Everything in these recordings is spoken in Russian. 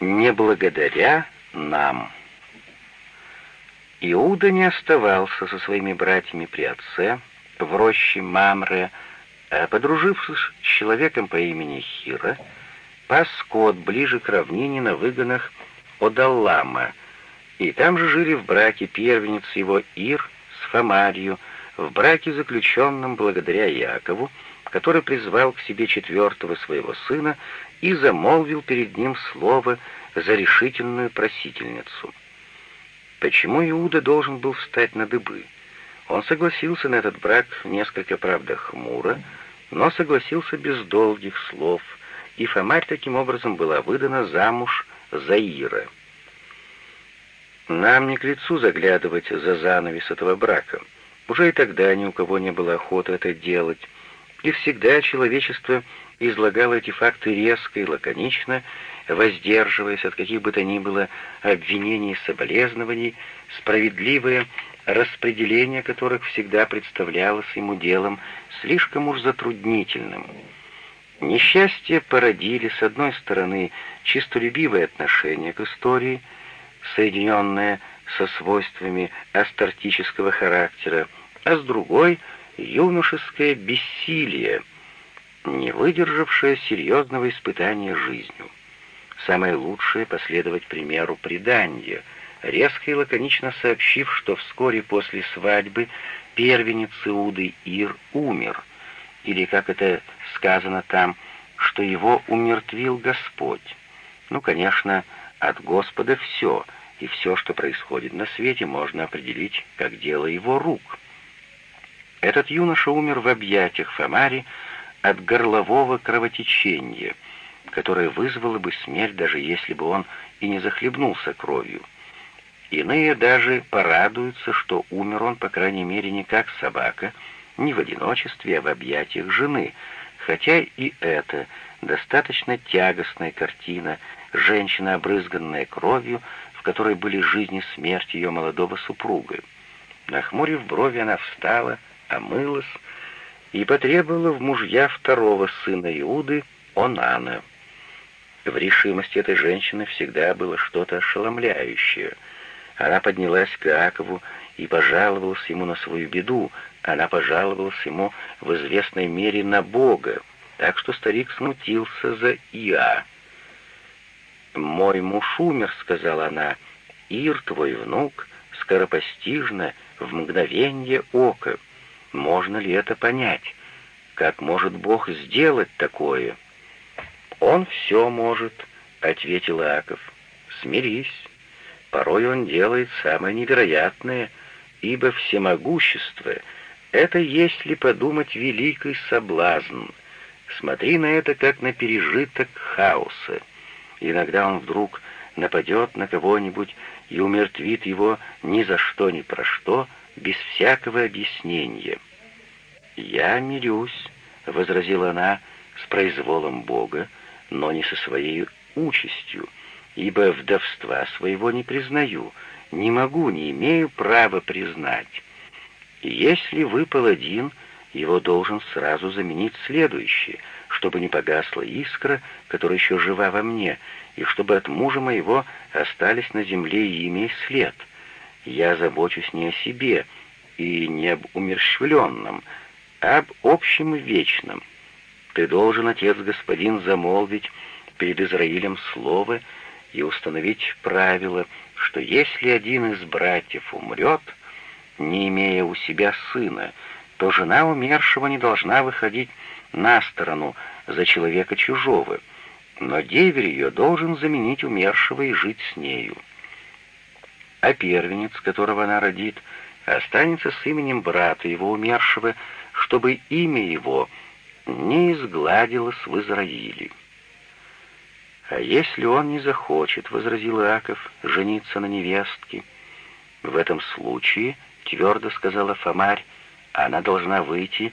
не благодаря нам. Иуда не оставался со своими братьями при отце, в роще Мамре, а, подружившись с человеком по имени Хира, пас скот ближе к равнине на выгонах Одаллама, и там же жили в браке первенец его Ир с Фомарью, в браке, заключенном благодаря Якову, который призвал к себе четвертого своего сына и замолвил перед ним слово за решительную просительницу. Почему Иуда должен был встать на дыбы? Он согласился на этот брак несколько, правда, хмуро, но согласился без долгих слов, и Фомарь таким образом была выдана замуж за Ира. Нам не к лицу заглядывать за занавес этого брака. Уже и тогда ни у кого не было охоты это делать, и всегда человечество излагало эти факты резко и лаконично, воздерживаясь от каких бы то ни было обвинений и соболезнований, справедливое распределение которых всегда представлялось ему делом слишком уж затруднительным. Несчастье породили, с одной стороны, чистолюбивое отношение к истории, соединенное со свойствами астартического характера, а с другой — юношеское бессилие, не выдержавшее серьезного испытания жизнью. Самое лучшее — последовать примеру предания, резко и лаконично сообщив, что вскоре после свадьбы первенец Иуды Ир умер, или, как это сказано там, что его умертвил Господь. Ну, конечно, от Господа все — и все, что происходит на свете, можно определить как дело его рук. Этот юноша умер в объятиях Фомари от горлового кровотечения, которое вызвало бы смерть, даже если бы он и не захлебнулся кровью. Иные даже порадуются, что умер он, по крайней мере, не как собака, не в одиночестве, а в объятиях жены, хотя и это достаточно тягостная картина, женщина, обрызганная кровью, которой были жизнь и смерть ее молодого супруга. Нахмурив брови, она встала, омылась и потребовала в мужья второго сына Иуды, Онана. В решимости этой женщины всегда было что-то ошеломляющее. Она поднялась к Иакову и пожаловалась ему на свою беду. Она пожаловалась ему в известной мере на Бога, так что старик смутился за Иа. «Мой муж умер», — сказала она, — «Ир, твой внук, скоропостижно, в мгновение ока. Можно ли это понять? Как может Бог сделать такое?» «Он все может», — ответил Иаков. «Смирись. Порой он делает самое невероятное, ибо всемогущество — это, если подумать, великий соблазн. Смотри на это, как на пережиток хаоса. Иногда он вдруг нападет на кого-нибудь и умертвит его ни за что ни про что, без всякого объяснения. «Я мирюсь», — возразила она с произволом Бога, но не со своей участью, ибо вдовства своего не признаю, не могу, не имею права признать. Если вы паладин, его должен сразу заменить следующий — чтобы не погасла искра, которая еще жива во мне, и чтобы от мужа моего остались на земле имя и след. Я забочусь не о себе и не об умерщвленном, об общем и вечном. Ты должен, отец господин, замолвить перед Израилем слово и установить правило, что если один из братьев умрет, не имея у себя сына, то жена умершего не должна выходить на сторону за человека чужого, но деверь ее должен заменить умершего и жить с нею. А первенец, которого она родит, останется с именем брата его умершего, чтобы имя его не изгладилось в Израиле. «А если он не захочет, — возразил Иаков, — жениться на невестке, в этом случае, — твердо сказала Фомарь, — она должна выйти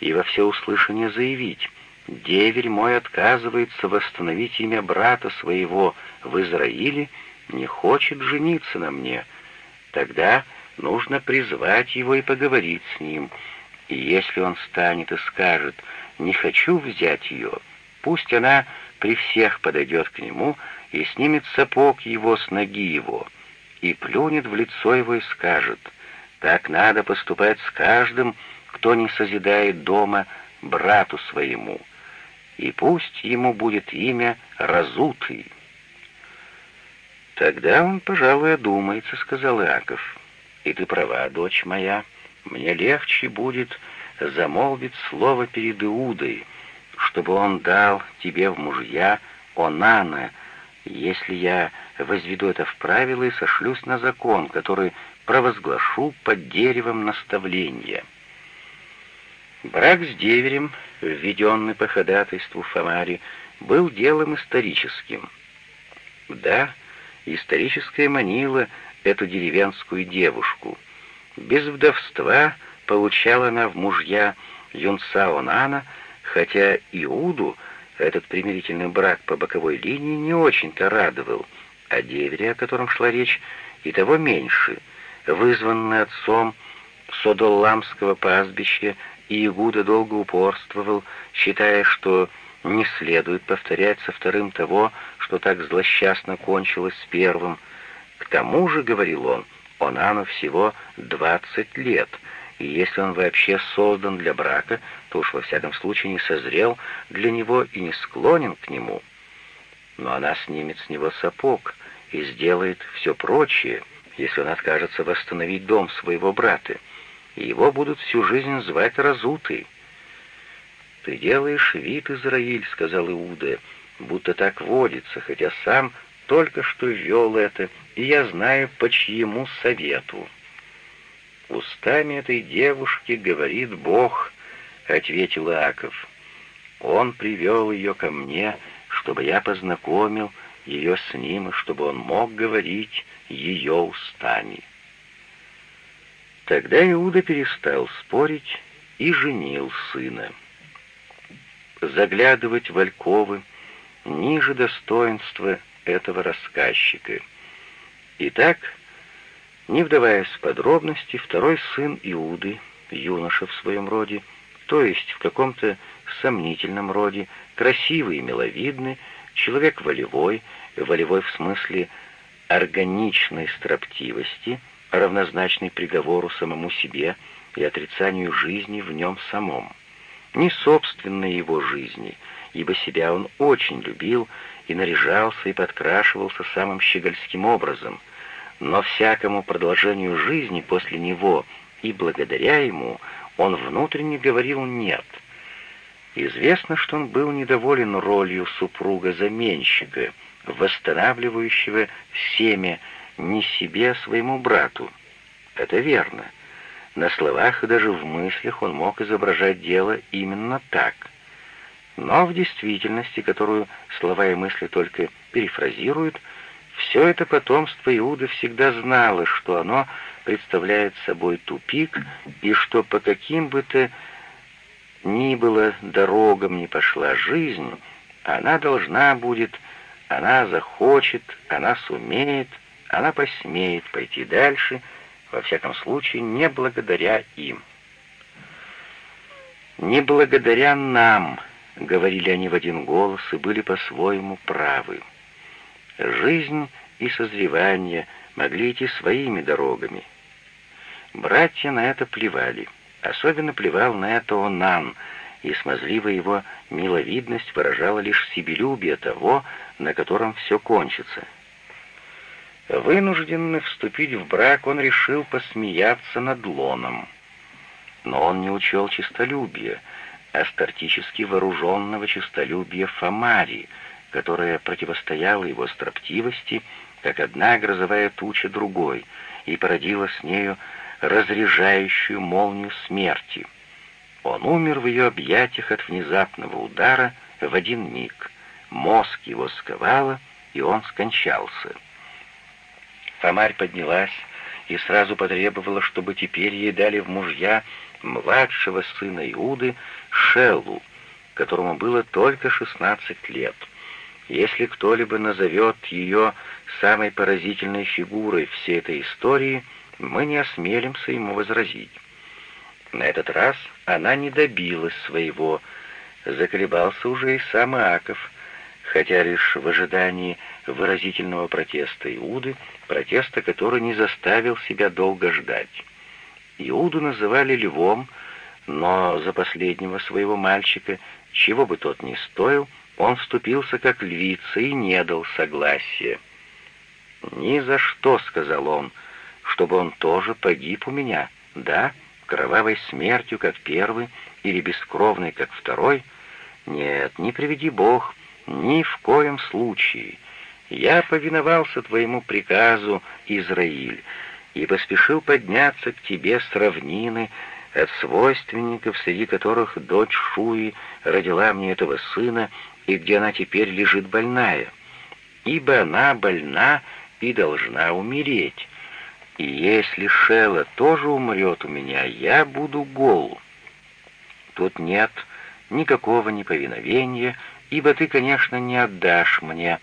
и во всеуслышание заявить, «Деверь мой отказывается восстановить имя брата своего в Израиле, не хочет жениться на мне. Тогда нужно призвать его и поговорить с ним. И если он станет и скажет, «Не хочу взять ее», пусть она при всех подойдет к нему и снимет сапог его с ноги его, и плюнет в лицо его и скажет, «Так надо поступать с каждым, кто не созидает дома брату своему, и пусть ему будет имя Разутый». «Тогда он, пожалуй, одумается», — сказал Иаков. «И ты права, дочь моя, мне легче будет замолвить слово перед Иудой, чтобы он дал тебе в мужья Онана, если я возведу это в правило и сошлюсь на закон, который провозглашу под деревом наставления». Брак с деверем, введенный по ходатайству Фомари, был делом историческим. Да, историческая манила эту деревенскую девушку. Без вдовства получала она в мужья юнца Онана, хотя Иуду этот примирительный брак по боковой линии не очень-то радовал, а девере, о котором шла речь, и того меньше, вызванный отцом Содолламского пастбища, и Игуда долго упорствовал, считая, что не следует повторять со вторым того, что так злосчастно кончилось с первым. К тому же, — говорил он, — Онану всего двадцать лет, и если он вообще создан для брака, то уж во всяком случае не созрел для него и не склонен к нему. Но она снимет с него сапог и сделает все прочее, если он откажется восстановить дом своего брата, и его будут всю жизнь звать разутый. «Ты делаешь вид, Израиль», — сказал Иуда, — «будто так водится, хотя сам только что вел это, и я знаю, по чьему совету». «Устами этой девушки говорит Бог», — ответил Аков. «Он привел ее ко мне, чтобы я познакомил ее с ним, и чтобы он мог говорить ее устами». Тогда Иуда перестал спорить и женил сына заглядывать в альковы ниже достоинства этого рассказчика. Итак, не вдаваясь в подробности, второй сын Иуды, юноша в своем роде, то есть в каком-то сомнительном роде, красивый и миловидный, человек волевой, волевой в смысле органичной строптивости, равнозначный приговору самому себе и отрицанию жизни в нем самом ни собственной его жизни, ибо себя он очень любил и наряжался и подкрашивался самым щегольским образом, но всякому продолжению жизни после него и благодаря ему он внутренне говорил «нет». Известно, что он был недоволен ролью супруга-заменщика, восстанавливающего семя не себе, а своему брату. Это верно. На словах и даже в мыслях он мог изображать дело именно так. Но в действительности, которую слова и мысли только перефразируют, все это потомство Иуды всегда знало, что оно представляет собой тупик, и что по каким бы то ни было дорогам не пошла жизнь, она должна будет, она захочет, она сумеет, она посмеет пойти дальше — во всяком случае, не благодаря им. «Не благодаря нам», — говорили они в один голос и были по-своему правы. Жизнь и созревание могли идти своими дорогами. Братья на это плевали. Особенно плевал на это Онан, и смазливая его миловидность выражала лишь себелюбие того, на котором все кончится. Вынужденный вступить в брак, он решил посмеяться над Лоном. Но он не учел честолюбия, астартически вооруженного честолюбия Фомари, которое противостояло его строптивости, как одна грозовая туча другой, и породила с нею разряжающую молнию смерти. Он умер в ее объятиях от внезапного удара в один миг. Мозг его сковало, и он скончался. Фомарь поднялась и сразу потребовала, чтобы теперь ей дали в мужья младшего сына Иуды Шеллу, которому было только шестнадцать лет. Если кто-либо назовет ее самой поразительной фигурой всей этой истории, мы не осмелимся ему возразить. На этот раз она не добилась своего, заколебался уже и сам Иаков, хотя лишь в ожидании выразительного протеста Иуды, протеста, который не заставил себя долго ждать. Иуду называли львом, но за последнего своего мальчика, чего бы тот ни стоил, он вступился как львица и не дал согласия. «Ни за что», — сказал он, — «чтобы он тоже погиб у меня, да, кровавой смертью, как первый, или бескровной, как второй? Нет, не приведи Бог, ни в коем случае. Я повиновался твоему приказу, Израиль, и поспешил подняться к тебе с равнины, от свойственников, среди которых дочь Шуи родила мне этого сына, и где она теперь лежит больная. Ибо она больна и должна умереть. И если Шела тоже умрет у меня, я буду гол. Тут нет никакого неповиновения, ибо ты, конечно, не отдашь мне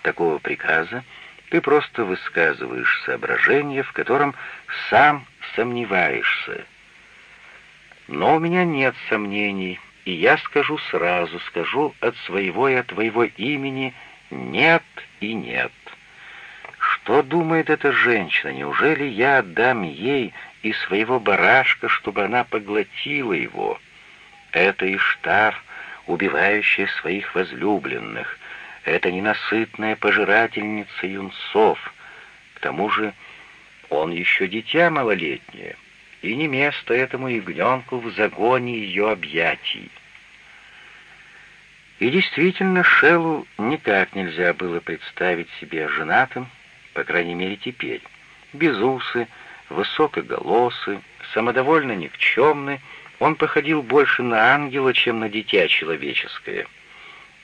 такого приказа, ты просто высказываешь соображение, в котором сам сомневаешься. Но у меня нет сомнений, и я скажу сразу, скажу от своего и от твоего имени «нет» и «нет». Что думает эта женщина? Неужели я отдам ей и своего барашка, чтобы она поглотила его? Это Иштар, убивающая своих возлюбленных. Это ненасытная пожирательница юнцов. К тому же он еще дитя малолетнее и не место этому ягненку в загоне ее объятий. И действительно, Шеллу никак нельзя было представить себе женатым, по крайней мере теперь. Безусы, высокоголосый, самодовольно никчемный, он походил больше на ангела, чем на дитя человеческое.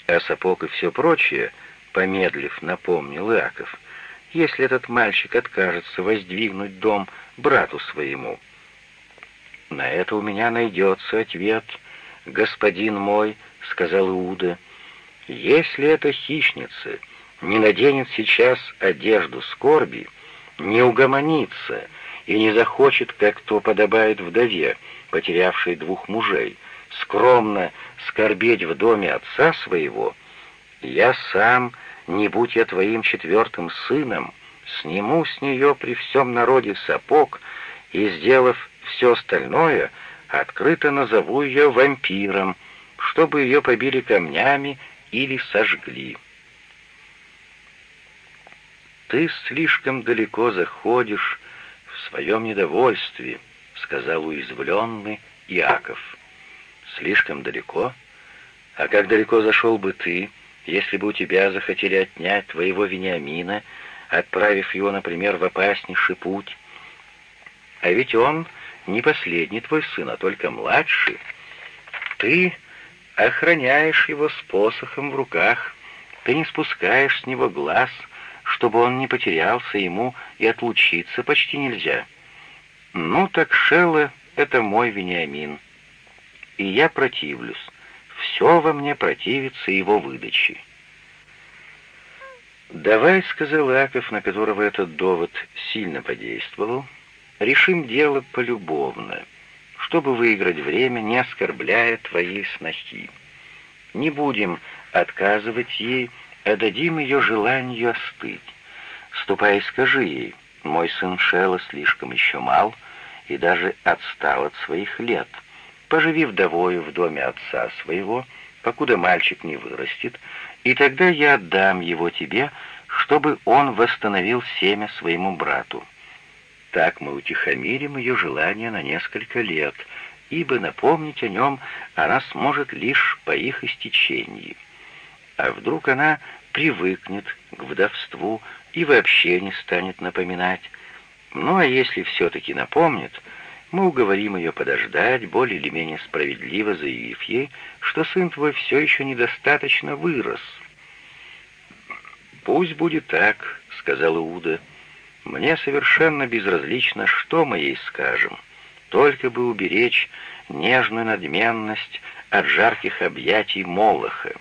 А сапог и все прочее, помедлив, напомнил Иаков, если этот мальчик откажется воздвигнуть дом брату своему — «На это у меня найдется ответ, господин мой», — сказал Иуда. «Если эта хищница не наденет сейчас одежду скорби, не угомонится и не захочет, как то подобает вдове, потерявшей двух мужей, скромно скорбеть в доме отца своего, я сам, не будь я твоим четвертым сыном, сниму с нее при всем народе сапог и, сделав все остальное открыто назову ее вампиром, чтобы ее побили камнями или сожгли. «Ты слишком далеко заходишь в своем недовольстве», — сказал уязвленный Иаков. «Слишком далеко? А как далеко зашел бы ты, если бы у тебя захотели отнять твоего Вениамина, отправив его, например, в опаснейший путь? А ведь он не последний твой сын, а только младший. Ты охраняешь его с посохом в руках, ты не спускаешь с него глаз, чтобы он не потерялся ему, и отлучиться почти нельзя. Ну так Шелла — это мой Вениамин, и я противлюсь. Все во мне противится его выдаче. «Давай», — сказал Аков, на которого этот довод сильно подействовал, — Решим дело полюбовно, чтобы выиграть время, не оскорбляя твоей снохи. Не будем отказывать ей, а дадим ее желанию остыть. Ступай и скажи ей, мой сын Шелла слишком еще мал и даже отстал от своих лет. Поживи вдовою в доме отца своего, покуда мальчик не вырастет, и тогда я отдам его тебе, чтобы он восстановил семя своему брату. Так мы утихомирим ее желание на несколько лет, ибо напомнить о нем она сможет лишь по их истечении. А вдруг она привыкнет к вдовству и вообще не станет напоминать. Ну а если все-таки напомнит, мы уговорим ее подождать, более или менее справедливо заявив ей, что сын твой все еще недостаточно вырос. «Пусть будет так», — сказал Иуда, — мне совершенно безразлично, что мы ей скажем, только бы уберечь нежную надменность от жарких объятий Молоха.